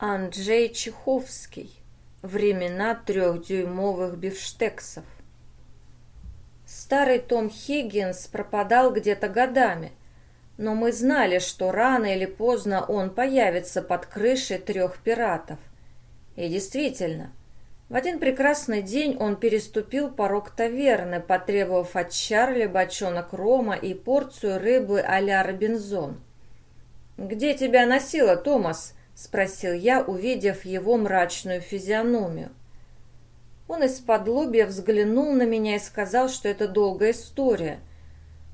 Анджей Чеховский. Времена трехдюймовых бифштексов. Старый Том Хиггинс пропадал где-то годами, но мы знали, что рано или поздно он появится под крышей трех пиратов. И действительно, в один прекрасный день он переступил порог таверны, потребовав от Чарли бочонок рома и порцию рыбы а-ля Робинзон. «Где тебя носило, Томас?» — спросил я, увидев его мрачную физиономию. Он из-под лобья взглянул на меня и сказал, что это долгая история.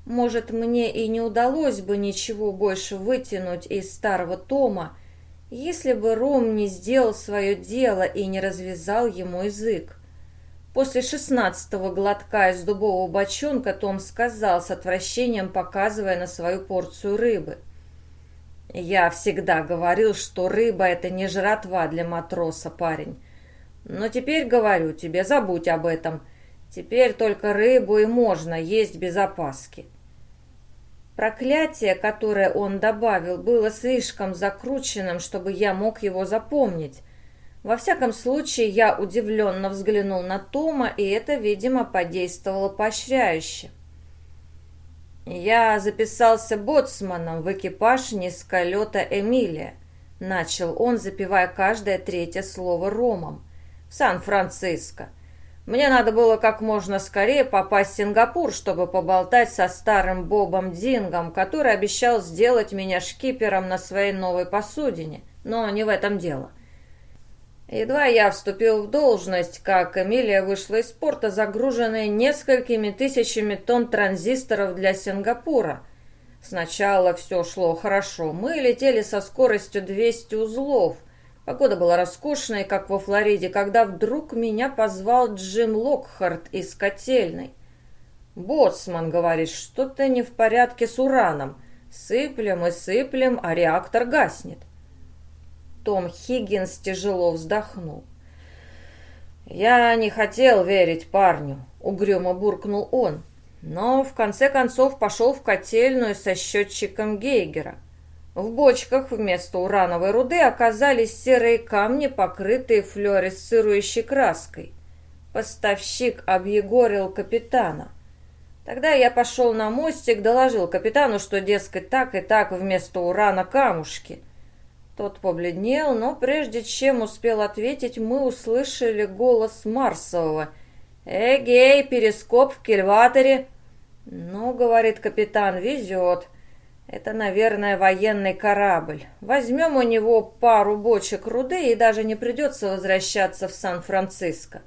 Может, мне и не удалось бы ничего больше вытянуть из старого Тома, если бы Ром не сделал свое дело и не развязал ему язык. После шестнадцатого глотка из дубового бочонка Том сказал с отвращением, показывая на свою порцию рыбы — я всегда говорил, что рыба — это не жратва для матроса, парень. Но теперь говорю тебе, забудь об этом. Теперь только рыбу и можно есть без опаски. Проклятие, которое он добавил, было слишком закрученным, чтобы я мог его запомнить. Во всяком случае, я удивленно взглянул на Тома, и это, видимо, подействовало поощряюще. «Я записался боцманом в экипаж низколета «Эмилия», — начал он, запивая каждое третье слово ромом. «В Сан-Франциско. Мне надо было как можно скорее попасть в Сингапур, чтобы поболтать со старым Бобом Дингом, который обещал сделать меня шкипером на своей новой посудине. Но не в этом дело. Едва я вступил в должность, как Эмилия вышла из порта, загруженная несколькими тысячами тонн транзисторов для Сингапура. Сначала все шло хорошо. Мы летели со скоростью 200 узлов. Погода была роскошной, как во Флориде, когда вдруг меня позвал Джим Локхарт из котельной. «Боцман, — говорит, — что-то не в порядке с ураном. Сыплем и сыплем, а реактор гаснет». Том Хиггинс тяжело вздохнул. «Я не хотел верить парню», — угрюмо буркнул он, но в конце концов пошел в котельную со счетчиком Гейгера. В бочках вместо урановой руды оказались серые камни, покрытые флуоресцирующей краской. Поставщик объегорил капитана. Тогда я пошел на мостик, доложил капитану, что, дескать, так и так вместо урана камушки — тот побледнел, но прежде чем успел ответить, мы услышали голос Марсового. «Эгей, перископ в кильваторе!» «Ну, — говорит капитан, — везет. Это, наверное, военный корабль. Возьмем у него пару бочек руды, и даже не придется возвращаться в Сан-Франциско».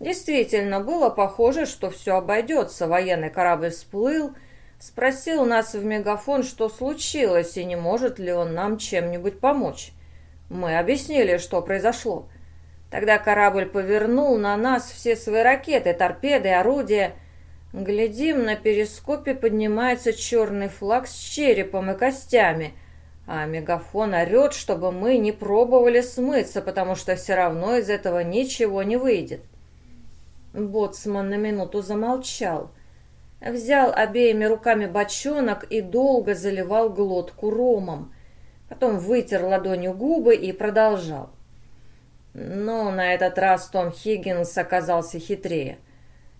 Действительно, было похоже, что все обойдется. Военный корабль всплыл, Спросил нас в мегафон, что случилось и не может ли он нам чем-нибудь помочь. Мы объяснили, что произошло. Тогда корабль повернул на нас все свои ракеты, торпеды, орудия. Глядим, на перископе поднимается черный флаг с черепом и костями, а мегафон орет, чтобы мы не пробовали смыться, потому что все равно из этого ничего не выйдет. Боцман на минуту замолчал — Взял обеими руками бочонок и долго заливал глотку ромом. Потом вытер ладонью губы и продолжал. Но на этот раз Том Хиггинс оказался хитрее.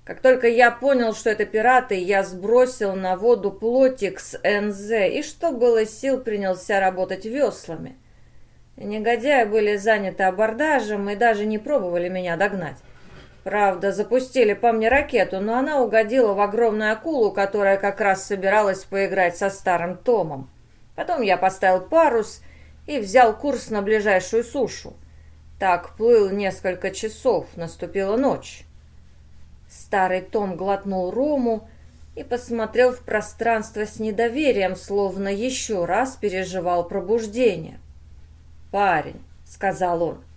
Как только я понял, что это пираты, я сбросил на воду плотик с НЗ и, что было сил, принялся работать веслами. Негодяи были заняты абордажем и даже не пробовали меня догнать. Правда, запустили по мне ракету, но она угодила в огромную акулу, которая как раз собиралась поиграть со старым Томом. Потом я поставил парус и взял курс на ближайшую сушу. Так плыл несколько часов, наступила ночь. Старый Том глотнул рому и посмотрел в пространство с недоверием, словно еще раз переживал пробуждение. «Парень», — сказал он, —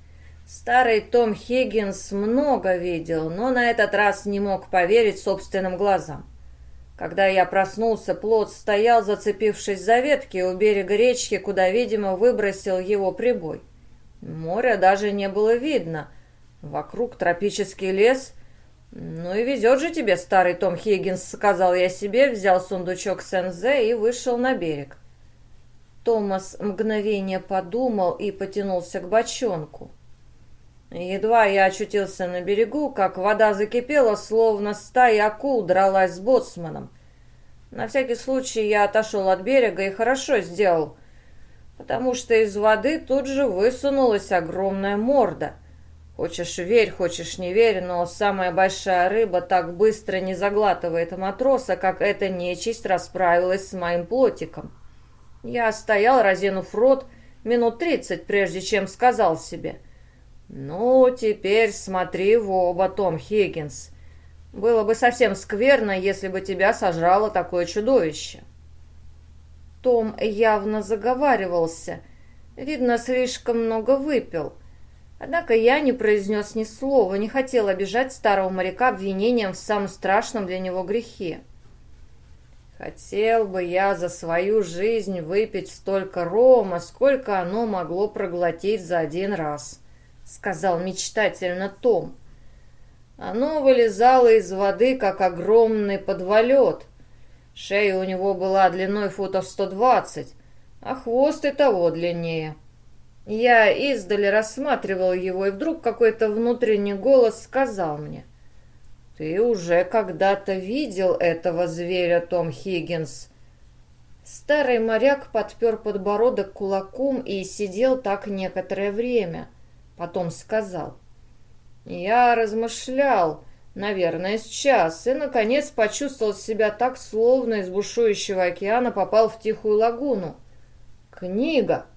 Старый Том Хиггинс много видел, но на этот раз не мог поверить собственным глазам. Когда я проснулся, плот стоял, зацепившись за ветки у берега речки, куда, видимо, выбросил его прибой. Моря даже не было видно. Вокруг тропический лес. «Ну и везет же тебе, старый Том Хиггинс», — сказал я себе, взял сундучок с НЗ и вышел на берег. Томас мгновение подумал и потянулся к бочонку. Едва я очутился на берегу, как вода закипела, словно стая акул дралась с боцманом. На всякий случай я отошел от берега и хорошо сделал, потому что из воды тут же высунулась огромная морда. Хочешь верь, хочешь не верь, но самая большая рыба так быстро не заглатывает матроса, как эта нечисть расправилась с моим плотиком. Я стоял, разинув рот, минут тридцать, прежде чем сказал себе — «Ну, теперь смотри в оба, Том Хиггинс. Было бы совсем скверно, если бы тебя сожрало такое чудовище». Том явно заговаривался. Видно, слишком много выпил. Однако я не произнес ни слова, не хотел обижать старого моряка обвинением в самом страшном для него грехе. Хотел бы я за свою жизнь выпить столько рома, сколько оно могло проглотить за один раз сказал мечтательно Том. Оно вылезало из воды, как огромный подволет. Шея у него была длиной футов 120, а хвост и того длиннее. Я издали рассматривал его, и вдруг какой-то внутренний голос сказал мне, «Ты уже когда-то видел этого зверя, Том Хиггинс». Старый моряк подпер подбородок кулаком и сидел так некоторое время – Потом сказал. Я размышлял, наверное, сейчас, и, наконец, почувствовал себя так, словно из бушующего океана попал в тихую лагуну. Книга.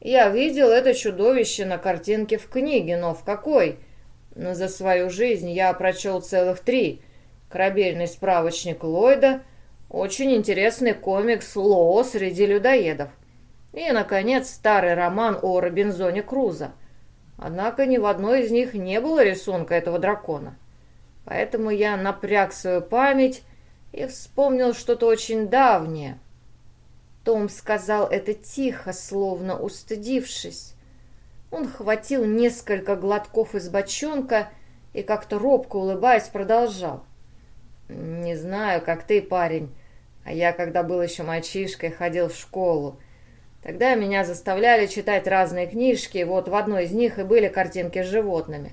Я видел это чудовище на картинке в книге, но в какой? Но за свою жизнь я прочел целых три. Корабельный справочник Ллойда, очень интересный комикс «Лоо среди людоедов». И, наконец, старый роман о Робинзоне Крузо. Однако ни в одной из них не было рисунка этого дракона. Поэтому я напряг свою память и вспомнил что-то очень давнее. Том сказал это тихо, словно устыдившись. Он хватил несколько глотков из бочонка и как-то робко улыбаясь продолжал. «Не знаю, как ты, парень, а я, когда был еще мальчишкой, ходил в школу. Тогда меня заставляли читать разные книжки, вот в одной из них и были картинки с животными.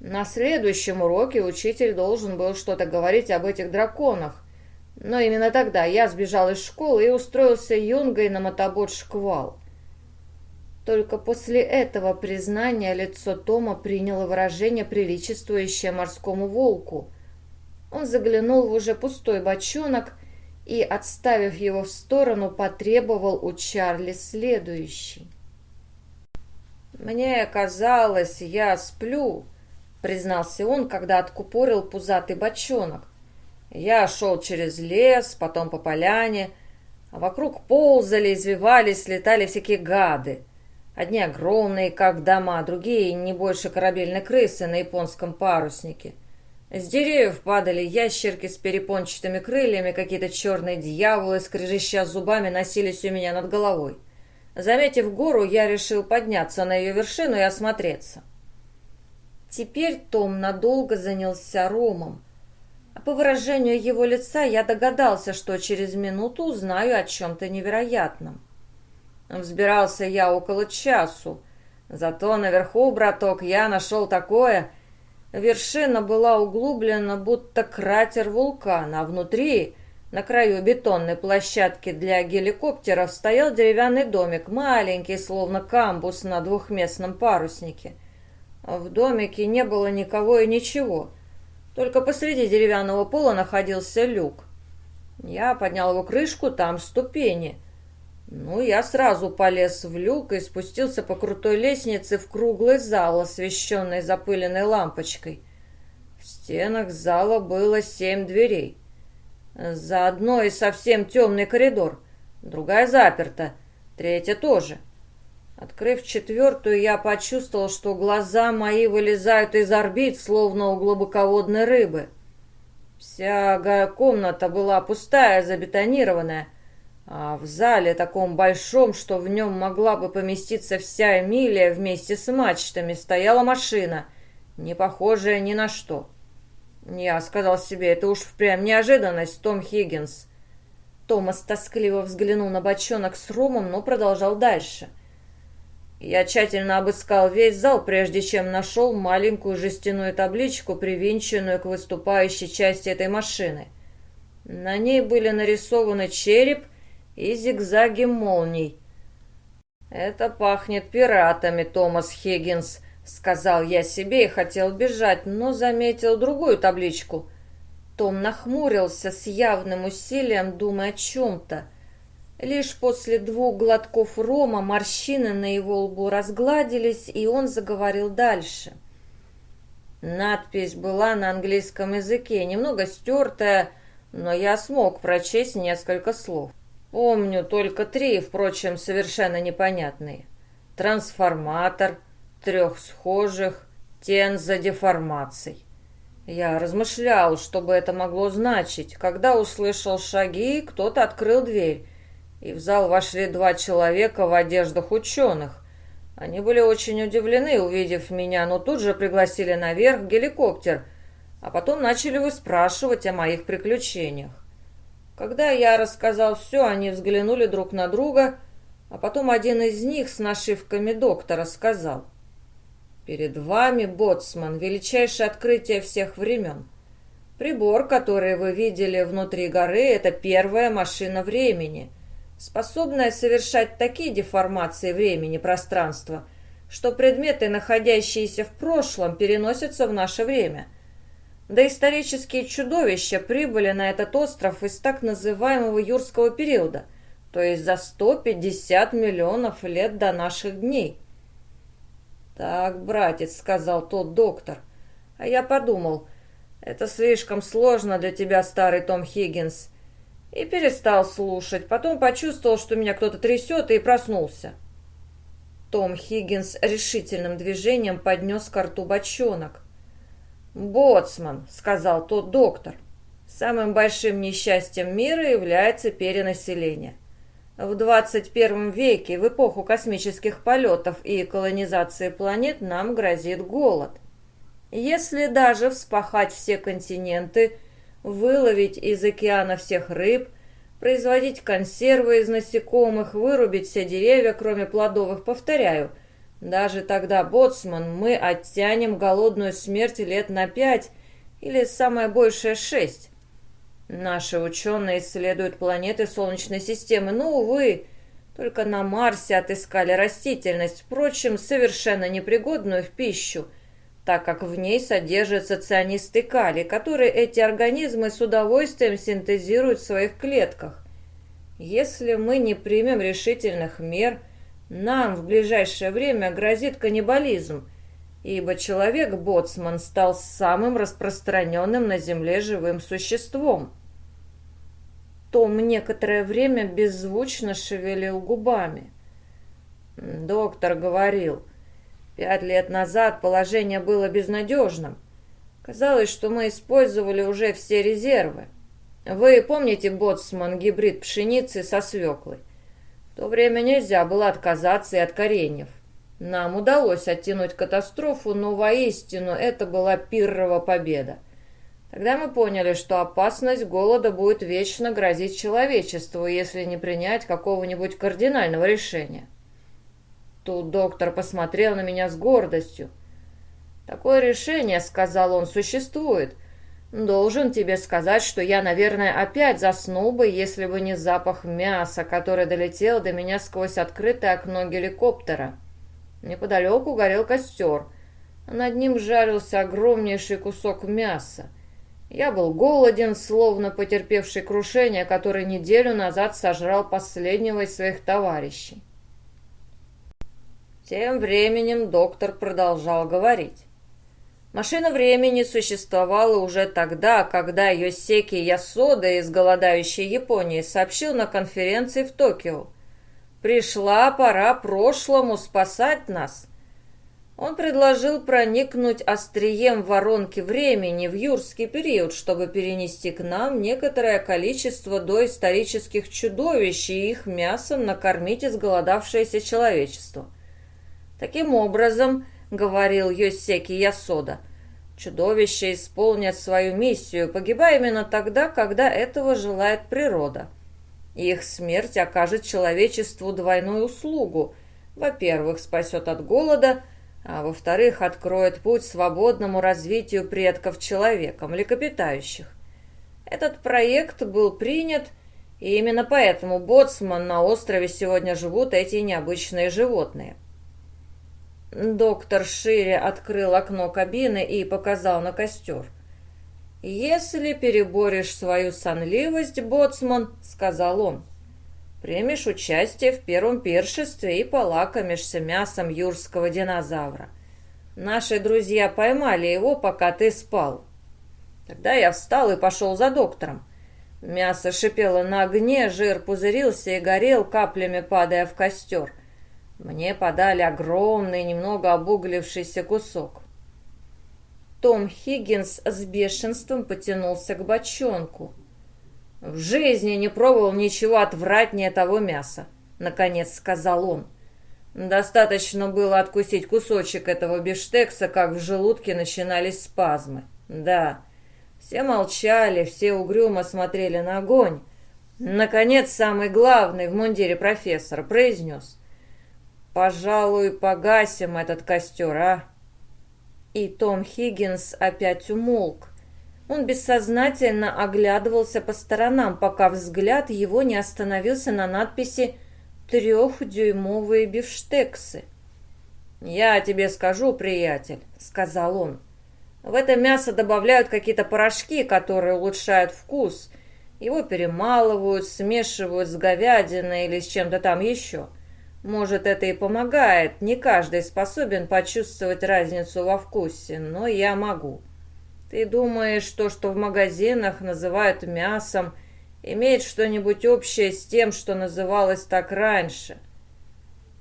На следующем уроке учитель должен был что-то говорить об этих драконах. Но именно тогда я сбежал из школы и устроился юнгой на мотобот «Шквал». Только после этого признания лицо Тома приняло выражение, приличествующее морскому волку. Он заглянул в уже пустой бочонок и, отставив его в сторону, потребовал у Чарли следующий. «Мне казалось, я сплю», — признался он, когда откупорил пузатый бочонок. «Я шел через лес, потом по поляне, а вокруг ползали, извивались, летали всякие гады. Одни огромные, как дома, другие не больше корабельной крысы на японском паруснике». С деревьев падали ящерки с перепончатыми крыльями, какие-то черные дьяволы, скрежеща зубами, носились у меня над головой. Заметив гору, я решил подняться на ее вершину и осмотреться. Теперь Том надолго занялся ромом. А по выражению его лица я догадался, что через минуту узнаю о чем-то невероятном. Взбирался я около часу. Зато наверху, браток, я нашел такое — Вершина была углублена, будто кратер вулкана, а внутри, на краю бетонной площадки для геликоптеров, стоял деревянный домик, маленький, словно камбус на двухместном паруснике. В домике не было никого и ничего, только посреди деревянного пола находился люк. Я поднял его крышку, там ступени. Ну, я сразу полез в люк и спустился по крутой лестнице в круглый зал, освещенный запыленной лампочкой. В стенах зала было семь дверей. За одной совсем темный коридор, другая заперта, третья тоже. Открыв четвертую, я почувствовал, что глаза мои вылезают из орбит, словно у глубоководной рыбы. Вся комната была пустая, забетонированная, а в зале таком большом, что в нем могла бы поместиться вся Эмилия вместе с мачтами, стояла машина, не похожая ни на что. Я сказал себе, это уж прям неожиданность, Том Хиггинс. Томас тоскливо взглянул на бочонок с ромом, но продолжал дальше. Я тщательно обыскал весь зал, прежде чем нашел маленькую жестяную табличку, привинченную к выступающей части этой машины. На ней были нарисованы череп и зигзаги молний. «Это пахнет пиратами, Томас Хиггинс», — сказал я себе и хотел бежать, но заметил другую табличку. Том нахмурился с явным усилием, думая о чем-то. Лишь после двух глотков рома морщины на его лбу разгладились, и он заговорил дальше. Надпись была на английском языке, немного стертая, но я смог прочесть несколько слов. Помню только три, впрочем, совершенно непонятные. Трансформатор, трех схожих, тенза деформаций. Я размышлял, что бы это могло значить, когда услышал шаги, кто-то открыл дверь, и в зал вошли два человека в одеждах ученых. Они были очень удивлены, увидев меня, но тут же пригласили наверх геликоптер, а потом начали выспрашивать о моих приключениях. Когда я рассказал все, они взглянули друг на друга, а потом один из них с нашивками доктора сказал, «Перед вами, боцман, величайшее открытие всех времен. Прибор, который вы видели внутри горы, это первая машина времени, способная совершать такие деформации времени, пространства, что предметы, находящиеся в прошлом, переносятся в наше время». Доисторические чудовища прибыли на этот остров из так называемого юрского периода, то есть за 150 миллионов лет до наших дней. «Так, братец», — сказал тот доктор, а я подумал, это слишком сложно для тебя, старый Том Хиггинс, и перестал слушать, потом почувствовал, что меня кто-то трясет, и проснулся. Том Хиггинс решительным движением поднес к бочонок. «Боцман», — сказал тот доктор, — «самым большим несчастьем мира является перенаселение. В 21 веке, в эпоху космических полетов и колонизации планет, нам грозит голод. Если даже вспахать все континенты, выловить из океана всех рыб, производить консервы из насекомых, вырубить все деревья, кроме плодовых, повторяю — даже тогда, боцман, мы оттянем голодную смерть лет на пять или самое большее шесть. Наши ученые исследуют планеты Солнечной системы, но, увы, только на Марсе отыскали растительность, впрочем, совершенно непригодную в пищу, так как в ней содержится цианистый калий, который эти организмы с удовольствием синтезируют в своих клетках. Если мы не примем решительных мер – нам в ближайшее время грозит каннибализм, ибо человек-боцман стал самым распространенным на Земле живым существом. Том некоторое время беззвучно шевелил губами. Доктор говорил, пять лет назад положение было безнадежным. Казалось, что мы использовали уже все резервы. Вы помните, боцман, гибрид пшеницы со свеклой? То время нельзя было отказаться и от кореньев. Нам удалось оттянуть катастрофу, но воистину это была пиррова победа. Тогда мы поняли, что опасность голода будет вечно грозить человечеству, если не принять какого-нибудь кардинального решения. Тут доктор посмотрел на меня с гордостью. «Такое решение, — сказал он, — существует. Должен тебе сказать, что я, наверное, опять заснул бы, если бы не запах мяса, который долетел до меня сквозь открытое окно геликоптера. Неподалеку горел костер, над ним жарился огромнейший кусок мяса. Я был голоден, словно потерпевший крушение, который неделю назад сожрал последнего из своих товарищей. Тем временем доктор продолжал говорить. Машина времени существовала уже тогда, когда Йосеки Ясода из голодающей Японии сообщил на конференции в Токио. «Пришла пора прошлому спасать нас». Он предложил проникнуть острием воронки времени в юрский период, чтобы перенести к нам некоторое количество доисторических чудовищ и их мясом накормить изголодавшееся человечество. Таким образом, говорил Йосеки Ясода. Чудовища исполнят свою миссию, погибая именно тогда, когда этого желает природа. Их смерть окажет человечеству двойную услугу. Во-первых, спасет от голода, а во-вторых, откроет путь свободному развитию предков человека, млекопитающих. Этот проект был принят, и именно поэтому, Боцман, на острове сегодня живут эти необычные животные. Доктор шире открыл окно кабины и показал на костер. «Если переборешь свою сонливость, боцман, — сказал он, — примешь участие в первом пиршестве и полакомишься мясом юрского динозавра. Наши друзья поймали его, пока ты спал. Тогда я встал и пошел за доктором. Мясо шипело на огне, жир пузырился и горел, каплями падая в костер. Мне подали огромный, немного обуглившийся кусок. Том Хиггинс с бешенством потянулся к бочонку. «В жизни не пробовал ничего отвратнее того мяса», — наконец сказал он. Достаточно было откусить кусочек этого бифштекса, как в желудке начинались спазмы. Да, все молчали, все угрюмо смотрели на огонь. Наконец, самый главный в мундире профессор произнес. «Пожалуй, погасим этот костер, а?» И Том Хиггинс опять умолк. Он бессознательно оглядывался по сторонам, пока взгляд его не остановился на надписи «Трехдюймовые бифштексы». «Я тебе скажу, приятель», — сказал он. «В это мясо добавляют какие-то порошки, которые улучшают вкус. Его перемалывают, смешивают с говядиной или с чем-то там еще». Может, это и помогает. Не каждый способен почувствовать разницу во вкусе, но я могу. Ты думаешь, то, что в магазинах называют мясом, имеет что-нибудь общее с тем, что называлось так раньше?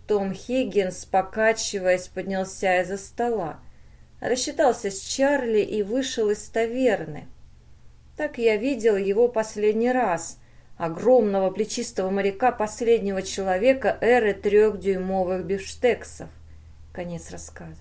Том Хиггинс, покачиваясь, поднялся из-за стола. Рассчитался с Чарли и вышел из таверны. Так я видел его последний раз — огромного плечистого моряка последнего человека эры трехдюймовых бифштексов. Конец рассказа.